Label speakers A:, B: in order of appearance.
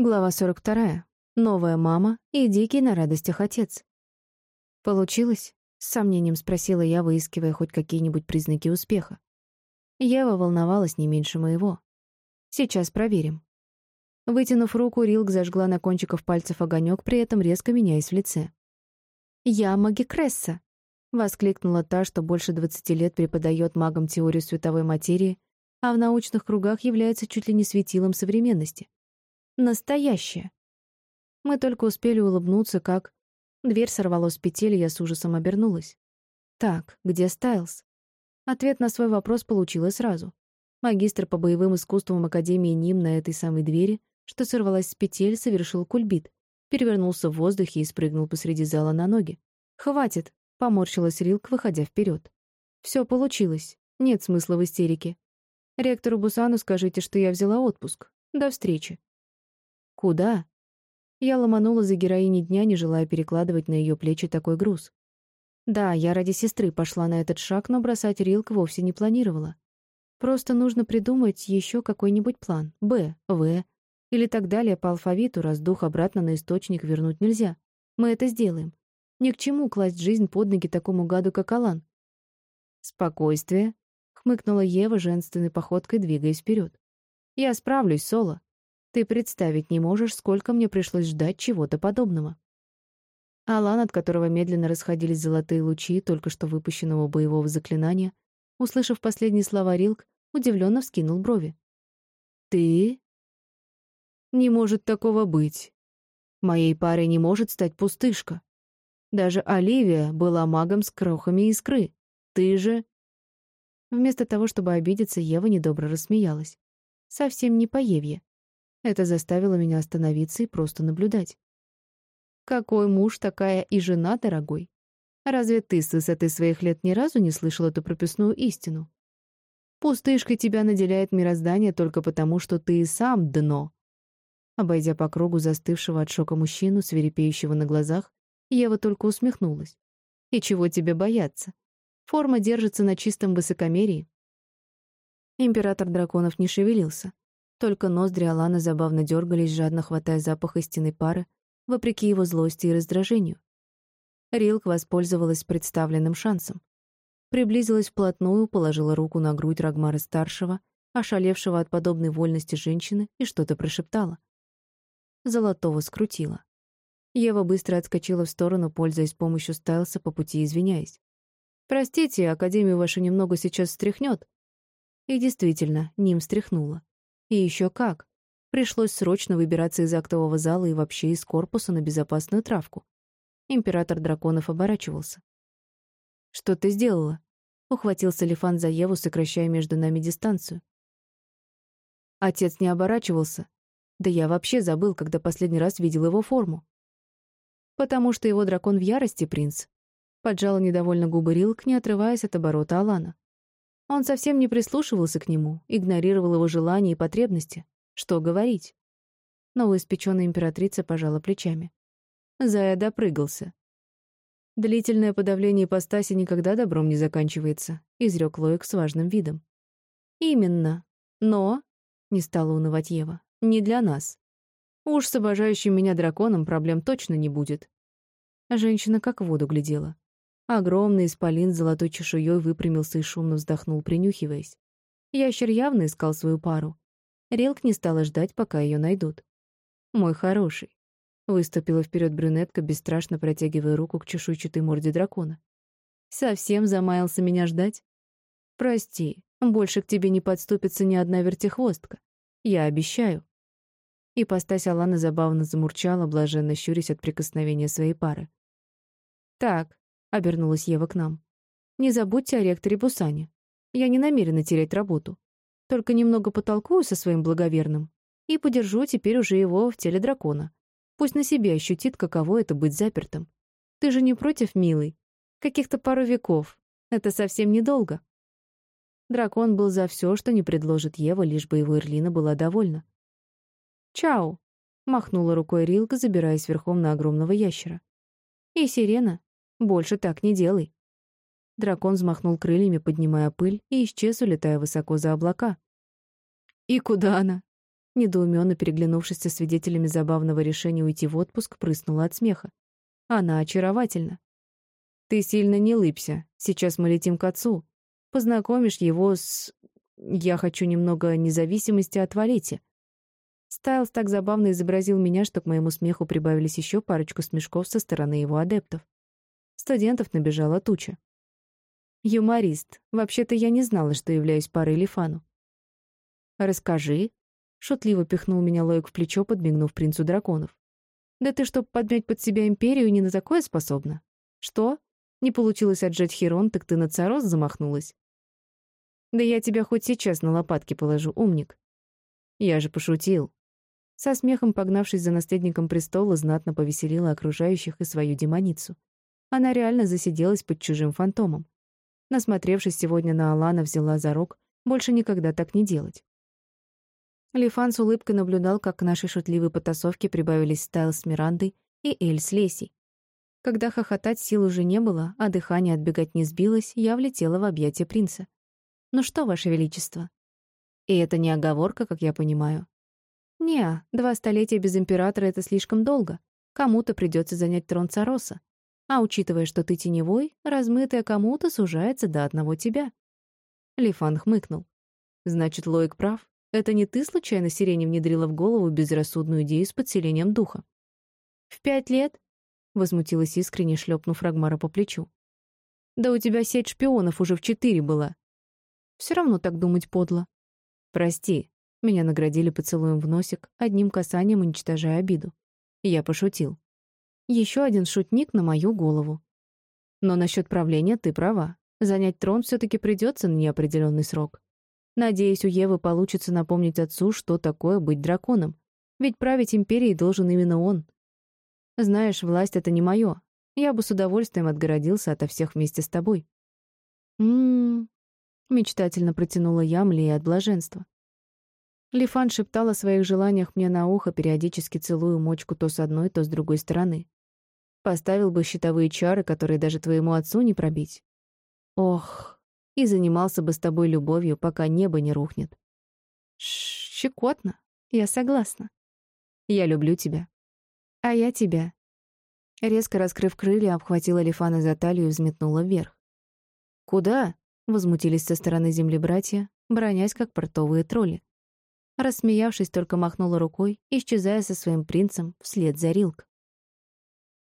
A: Глава 42. Новая мама и дикий на радостях отец. «Получилось?» — с сомнением спросила я, выискивая хоть какие-нибудь признаки успеха. Ева волновалась не меньше моего. «Сейчас проверим». Вытянув руку, Рилк зажгла на кончиках пальцев огонек, при этом резко меняясь в лице. «Я магикресса!» — воскликнула та, что больше двадцати лет преподает магам теорию световой материи, а в научных кругах является чуть ли не светилом современности. Настоящее. Мы только успели улыбнуться, как... Дверь сорвалась с петель, и я с ужасом обернулась. Так, где Стайлз? Ответ на свой вопрос получила сразу. Магистр по боевым искусствам Академии НИМ на этой самой двери, что сорвалась с петель, совершил кульбит, перевернулся в воздухе и спрыгнул посреди зала на ноги. «Хватит!» — поморщилась Рилк, выходя вперед. Все получилось. Нет смысла в истерике. Ректору Бусану скажите, что я взяла отпуск. До встречи. «Куда?» Я ломанула за героиней дня, не желая перекладывать на ее плечи такой груз. Да, я ради сестры пошла на этот шаг, но бросать Рилк вовсе не планировала. Просто нужно придумать еще какой-нибудь план. Б, В или так далее по алфавиту, раз дух обратно на источник вернуть нельзя. Мы это сделаем. Ни к чему класть жизнь под ноги такому гаду, как Алан. «Спокойствие», — хмыкнула Ева женственной походкой, двигаясь вперед. «Я справлюсь, Соло. Ты представить не можешь, сколько мне пришлось ждать чего-то подобного. Алан, от которого медленно расходились золотые лучи только что выпущенного боевого заклинания, услышав последние слова Рилк, удивленно вскинул брови. «Ты?» «Не может такого быть. Моей парой не может стать пустышка. Даже Оливия была магом с крохами искры. Ты же...» Вместо того, чтобы обидеться, Ева недобро рассмеялась. Совсем не по Еве. Это заставило меня остановиться и просто наблюдать. Какой муж, такая и жена, дорогой. Разве ты с высоты своих лет ни разу не слышал эту прописную истину? Пустышкой тебя наделяет мироздание только потому, что ты и сам дно. Обойдя по кругу застывшего от шока мужчину, свирепеющего на глазах, Ева только усмехнулась. И чего тебе бояться? Форма держится на чистом высокомерии. Император драконов не шевелился. Только ноздри Алана забавно дергались, жадно хватая запах истинной пары, вопреки его злости и раздражению. Рилк воспользовалась представленным шансом. Приблизилась вплотную, положила руку на грудь Рагмара-старшего, ошалевшего от подобной вольности женщины, и что-то прошептала. Золотого скрутила. Ева быстро отскочила в сторону, пользуясь помощью Стайлса по пути, извиняясь. «Простите, Академию вашу немного сейчас встряхнет». И действительно, ним встряхнула. И еще как. Пришлось срочно выбираться из актового зала и вообще из корпуса на безопасную травку. Император драконов оборачивался. «Что ты сделала?» — ухватился Лифан за Еву, сокращая между нами дистанцию. Отец не оборачивался. Да я вообще забыл, когда последний раз видел его форму. «Потому что его дракон в ярости, принц», — поджала недовольно губы Рилк, не отрываясь от оборота Алана. Он совсем не прислушивался к нему, игнорировал его желания и потребности. Что говорить? Новоиспеченная императрица пожала плечами. Зая допрыгался. «Длительное подавление ипостаси никогда добром не заканчивается», — изрек Лоик с важным видом. «Именно. Но...» — не стала унывать Ева. «Не для нас. Уж с обожающим меня драконом проблем точно не будет». Женщина как в воду глядела. Огромный исполин с золотой чешуей выпрямился и шумно вздохнул, принюхиваясь. Ящер явно искал свою пару. Релк не стала ждать, пока ее найдут. «Мой хороший», — выступила вперед брюнетка, бесстрашно протягивая руку к чешуйчатой морде дракона. «Совсем замаялся меня ждать? Прости, больше к тебе не подступится ни одна вертихвостка. Я обещаю». И постась Алана забавно замурчала, блаженно щурясь от прикосновения своей пары. «Так, — обернулась Ева к нам. «Не забудьте о ректоре Бусане. Я не намерена терять работу. Только немного потолкую со своим благоверным и подержу теперь уже его в теле дракона. Пусть на себе ощутит, каково это быть запертым. Ты же не против, милый? Каких-то пару веков. Это совсем недолго». Дракон был за все, что не предложит Ева, лишь бы его Эрлина была довольна. «Чао!» — махнула рукой Рилка, забираясь верхом на огромного ящера. «И сирена, больше так не делай. Дракон взмахнул крыльями, поднимая пыль, и исчез, улетая высоко за облака. «И куда она?» недоуменно переглянувшись со свидетелями забавного решения уйти в отпуск, прыснула от смеха. Она очаровательна. «Ты сильно не лыбся. Сейчас мы летим к отцу. Познакомишь его с... Я хочу немного независимости от Валете». Стайлс так забавно изобразил меня, что к моему смеху прибавились еще парочку смешков со стороны его адептов. Студентов набежала туча. «Юморист. Вообще-то я не знала, что являюсь парой Лифану». «Расскажи», — шутливо пихнул меня Лоик в плечо, подмигнув принцу драконов. «Да ты, чтоб подмять под себя империю, не на такое способна. Что? Не получилось отжать Херон, так ты на царос замахнулась?» «Да я тебя хоть сейчас на лопатки положу, умник». «Я же пошутил». Со смехом, погнавшись за наследником престола, знатно повеселила окружающих и свою демоницу. Она реально засиделась под чужим фантомом. Насмотревшись сегодня на Алана, взяла за рог больше никогда так не делать. Лифан с улыбкой наблюдал, как к нашей шутливой потасовке прибавились Стайл с Мирандой и Эль с Лесей. Когда хохотать сил уже не было, а дыхание отбегать не сбилось, я влетела в объятия принца. «Ну что, Ваше Величество?» И это не оговорка, как я понимаю. «Не, два столетия без императора — это слишком долго. Кому-то придется занять трон Цароса. А учитывая, что ты теневой, размытая кому-то сужается до одного тебя». Лифан хмыкнул. «Значит, Лоик прав. Это не ты случайно сирене внедрила в голову безрассудную идею с подселением духа? В пять лет? Возмутилась искренне, шлепнув Рагмара по плечу. Да у тебя сеть шпионов уже в четыре была. Все равно так думать подло. Прости. Меня наградили поцелуем в носик, одним касанием уничтожая обиду. Я пошутил. Еще один шутник на мою голову. Но насчет правления ты права. Занять трон все-таки придется на неопределенный срок. Надеюсь, у Евы получится напомнить отцу, что такое быть драконом. Ведь править империей должен именно он. Знаешь, власть — это не мое. Я бы с удовольствием отгородился ото всех вместе с тобой. «М-м-м», мечтательно протянула я, млея от блаженства. Лифан шептал о своих желаниях мне на ухо, периодически целую мочку то с одной, то с другой стороны. Поставил бы щитовые чары, которые даже твоему отцу не пробить. Ох, и занимался бы с тобой любовью, пока небо не рухнет. Ш щекотно. Я согласна. Я люблю тебя. А я тебя. Резко раскрыв крылья, обхватила Лифана за талию и взметнула вверх. «Куда?» — возмутились со стороны земли братья, бронясь, как портовые тролли. Рассмеявшись, только махнула рукой, исчезая со своим принцем вслед за Рилк.